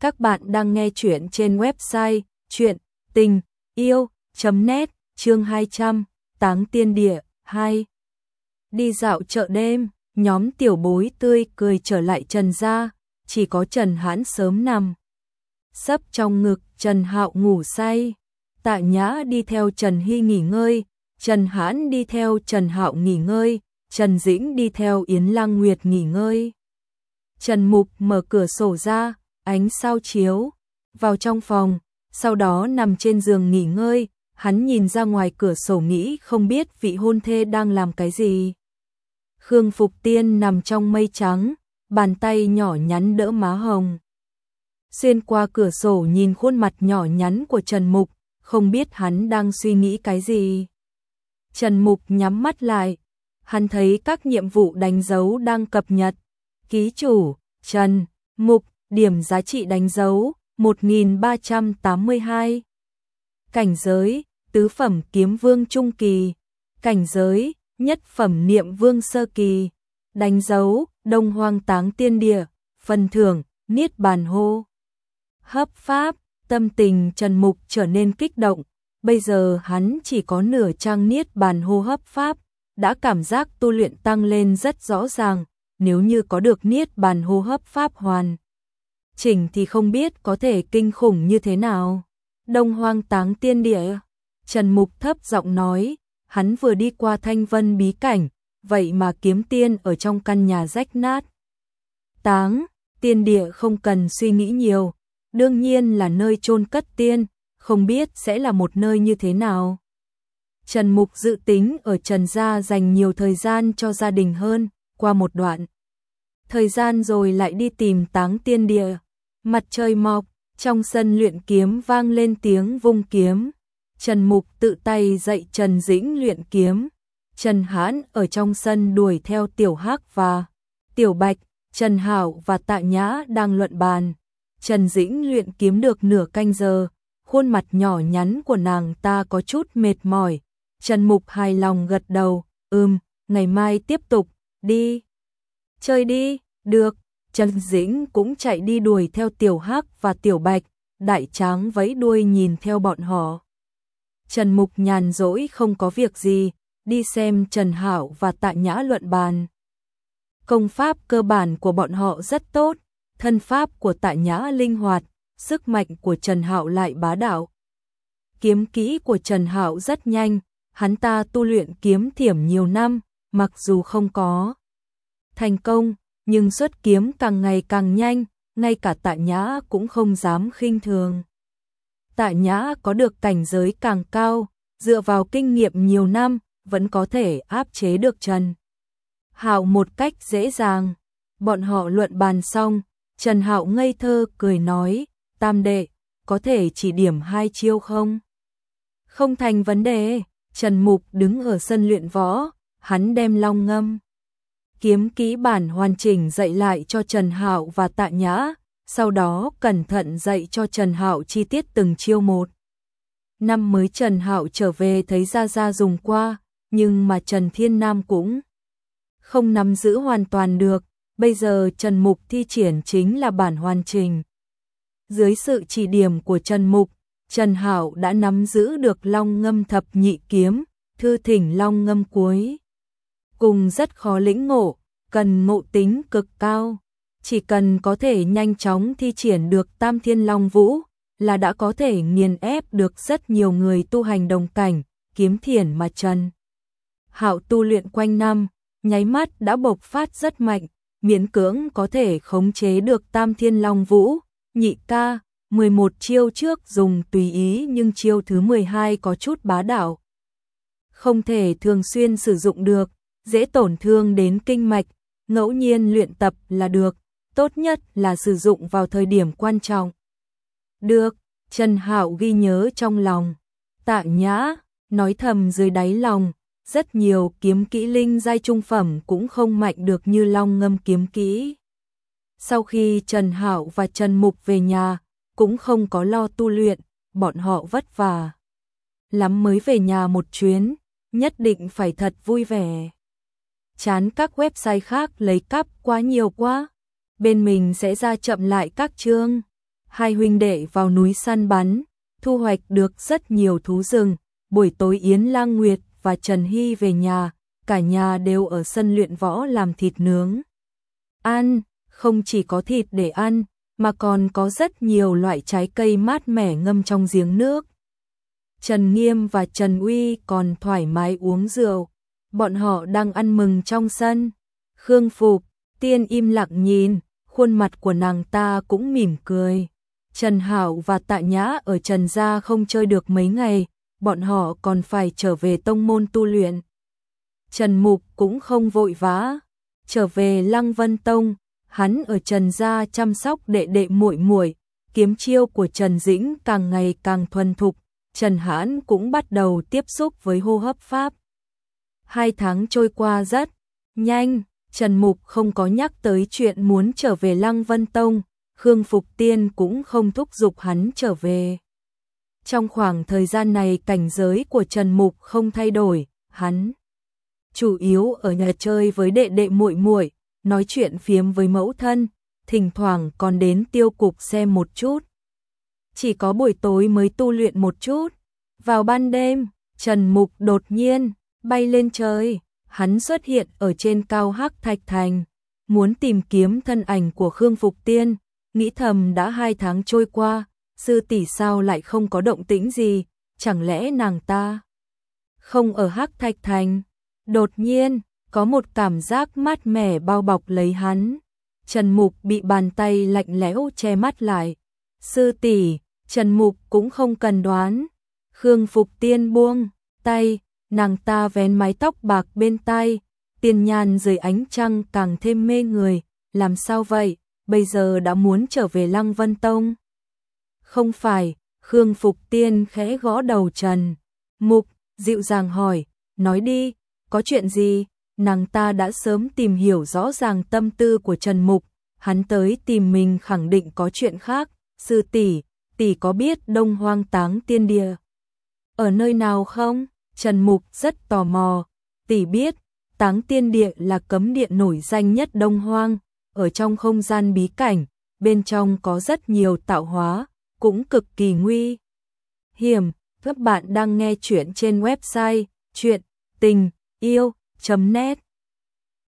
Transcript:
Các bạn đang nghe chuyện trên website chuyện tình yêu.net chương 200 Táng tiên địa 2 Đi dạo chợ đêm, nhóm tiểu bối tươi cười trở lại Trần gia, chỉ có Trần Hãn sớm nằm. Sấp trong ngực Trần Hạo ngủ say, tạ nhã đi theo Trần Hy nghỉ ngơi, Trần Hãn đi theo Trần Hạo nghỉ ngơi, Trần Dĩnh đi theo Yến Lang Nguyệt nghỉ ngơi. Trần Mục mở cửa sổ ra, ánh sao chiếu vào trong phòng, sau đó nằm trên giường nghỉ ngơi, hắn nhìn ra ngoài cửa sổ nghĩ không biết vị hôn thê đang làm cái gì. Khương Phục Tiên nằm trong mây trắng, bàn tay nhỏ nhắn đỡ má hồng. Xuyên qua cửa sổ nhìn khuôn mặt nhỏ nhắn của Trần Mục, không biết hắn đang suy nghĩ cái gì. Trần Mục nhắm mắt lại, hắn thấy các nhiệm vụ đánh dấu đang cập nhật. Ký chủ, Trần, Mục, điểm giá trị đánh dấu, 1382. Cảnh giới, tứ phẩm kiếm vương trung kỳ. Cảnh giới, nhất phẩm niệm vương sơ kỳ. Đánh dấu, đông hoang táng tiên địa, phần thưởng, niết bàn hô. Hấp pháp, tâm tình Trần Mục trở nên kích động, bây giờ hắn chỉ có nửa trang niết bàn hô hấp pháp, đã cảm giác tu luyện tăng lên rất rõ ràng, nếu như có được niết bàn hô hấp pháp hoàn. Chỉnh thì không biết có thể kinh khủng như thế nào. Đông hoang táng tiên địa, Trần Mục thấp giọng nói, hắn vừa đi qua thanh vân bí cảnh, vậy mà kiếm tiên ở trong căn nhà rách nát. Táng, tiên địa không cần suy nghĩ nhiều, đương nhiên là nơi chôn cất tiên, không biết sẽ là một nơi như thế nào. Trần Mục dự tính ở Trần Gia dành nhiều thời gian cho gia đình hơn, qua một đoạn. Thời gian rồi lại đi tìm táng tiên địa. Mặt trời mọc, trong sân luyện kiếm vang lên tiếng vung kiếm. Trần Mục tự tay dạy Trần Dĩnh luyện kiếm. Trần Hãn ở trong sân đuổi theo Tiểu Hắc và Tiểu Bạch, Trần Hảo và Tạ Nhã đang luận bàn. Trần Dĩnh luyện kiếm được nửa canh giờ, khuôn mặt nhỏ nhắn của nàng ta có chút mệt mỏi. Trần Mục hài lòng gật đầu, ừm, ngày mai tiếp tục, đi. Chơi đi, được. Trần Dĩnh cũng chạy đi đuổi theo Tiểu Hắc và Tiểu Bạch, đại tráng vẫy đuôi nhìn theo bọn họ. Trần Mục nhàn rỗi không có việc gì, đi xem Trần Hảo và Tạ Nhã luận bàn. Công pháp cơ bản của bọn họ rất tốt, thân pháp của Tạ Nhã linh hoạt, sức mạnh của Trần Hạo lại bá đạo. Kiếm kỹ của Trần Hạo rất nhanh, hắn ta tu luyện kiếm thiểm nhiều năm, mặc dù không có thành công, nhưng xuất kiếm càng ngày càng nhanh, ngay cả tạ nhã cũng không dám khinh thường. Tạ nhã có được cảnh giới càng cao, dựa vào kinh nghiệm nhiều năm, vẫn có thể áp chế được Trần. Hạo một cách dễ dàng, bọn họ luận bàn xong, Trần Hạo ngây thơ cười nói, tam đệ, có thể chỉ điểm hai chiêu không? Không thành vấn đề, Trần Mục đứng ở sân luyện võ, hắn đem long ngâm kiếm kỹ bản hoàn chỉnh dạy lại cho Trần Hạo và Tạ Nhã, sau đó cẩn thận dạy cho Trần Hạo chi tiết từng chiêu một. Năm mới Trần Hạo trở về thấy Gia Gia dùng qua, nhưng mà Trần Thiên Nam cũng không nắm giữ hoàn toàn được, bây giờ Trần Mục thi triển chính là bản hoàn chỉnh. Dưới sự chỉ điểm của Trần Mục, Trần Hạo đã nắm giữ được long ngâm thập nhị kiếm, thư thỉnh long ngâm cuối cùng rất khó lĩnh ngộ, cần ngộ tính cực cao. Chỉ cần có thể nhanh chóng thi triển được Tam Thiên Long Vũ là đã có thể nghiền ép được rất nhiều người tu hành đồng cảnh, kiếm thiền mà trần. Hạo tu luyện quanh năm, nháy mắt đã bộc phát rất mạnh, miễn cưỡng có thể khống chế được Tam Thiên Long Vũ, nhị ca, 11 chiêu trước dùng tùy ý nhưng chiêu thứ 12 có chút bá đạo. Không thể thường xuyên sử dụng được, dễ tổn thương đến kinh mạch, ngẫu nhiên luyện tập là được, tốt nhất là sử dụng vào thời điểm quan trọng. Được, Trần Hạo ghi nhớ trong lòng. Tạ Nhã nói thầm dưới đáy lòng, rất nhiều kiếm kỹ linh giai trung phẩm cũng không mạnh được như Long Ngâm kiếm kỹ. Sau khi Trần Hạo và Trần Mục về nhà, cũng không có lo tu luyện, bọn họ vất vả lắm mới về nhà một chuyến, nhất định phải thật vui vẻ chán các website khác lấy cắp quá nhiều quá. Bên mình sẽ ra chậm lại các chương. hai huynh đệ vào núi săn bắn, thu hoạch được rất nhiều thú rừng. Buổi tối Yến Lang Nguyệt và Trần Hy về nhà, cả nhà đều ở sân luyện võ làm thịt nướng. Ăn, không chỉ có thịt để ăn, mà còn có rất nhiều loại trái cây mát mẻ ngâm trong giếng nước. Trần Nghiêm và Trần Uy còn thoải mái uống rượu, bọn họ đang ăn mừng trong sân. Khương Phục, tiên im lặng nhìn, khuôn mặt của nàng ta cũng mỉm cười. Trần Hảo và Tạ Nhã ở Trần Gia không chơi được mấy ngày, bọn họ còn phải trở về tông môn tu luyện. Trần Mục cũng không vội vã, trở về Lăng Vân Tông, hắn ở Trần Gia chăm sóc đệ đệ muội muội, kiếm chiêu của Trần Dĩnh càng ngày càng thuần thục, Trần Hãn cũng bắt đầu tiếp xúc với hô hấp pháp. Hai tháng trôi qua rất nhanh, Trần Mục không có nhắc tới chuyện muốn trở về Lăng Vân Tông, Khương Phục Tiên cũng không thúc giục hắn trở về. Trong khoảng thời gian này cảnh giới của Trần Mục không thay đổi, hắn chủ yếu ở nhà chơi với đệ đệ muội muội, nói chuyện phiếm với mẫu thân, thỉnh thoảng còn đến tiêu cục xem một chút. Chỉ có buổi tối mới tu luyện một chút. Vào ban đêm, Trần Mục đột nhiên bay lên trời, hắn xuất hiện ở trên cao Hắc Thạch Thành, muốn tìm kiếm thân ảnh của Khương Phục Tiên, nghĩ thầm đã hai tháng trôi qua, sư tỷ sao lại không có động tĩnh gì, chẳng lẽ nàng ta không ở Hắc Thạch Thành? Đột nhiên, có một cảm giác mát mẻ bao bọc lấy hắn. Trần Mục bị bàn tay lạnh lẽo che mắt lại. Sư tỷ, Trần Mục cũng không cần đoán. Khương Phục Tiên buông tay, nàng ta vén mái tóc bạc bên tai tiền nhàn dưới ánh trăng càng thêm mê người, làm sao vậy, bây giờ đã muốn trở về Lăng Vân Tông. Không phải, Khương Phục Tiên khẽ gõ đầu Trần. Mục, dịu dàng hỏi, nói đi, có chuyện gì? Nàng ta đã sớm tìm hiểu rõ ràng tâm tư của Trần Mục, hắn tới tìm mình khẳng định có chuyện khác, sư tỷ, tỷ có biết Đông Hoang Táng Tiên Địa ở nơi nào không? Trần Mục rất tò mò, tỷ biết, Táng Tiên Địa là cấm địa nổi danh nhất Đông Hoang, ở trong không gian bí cảnh, bên trong có rất nhiều tạo hóa, cũng cực kỳ nguy hiểm. Các bạn đang nghe chuyện trên website chuyện tình yêu.net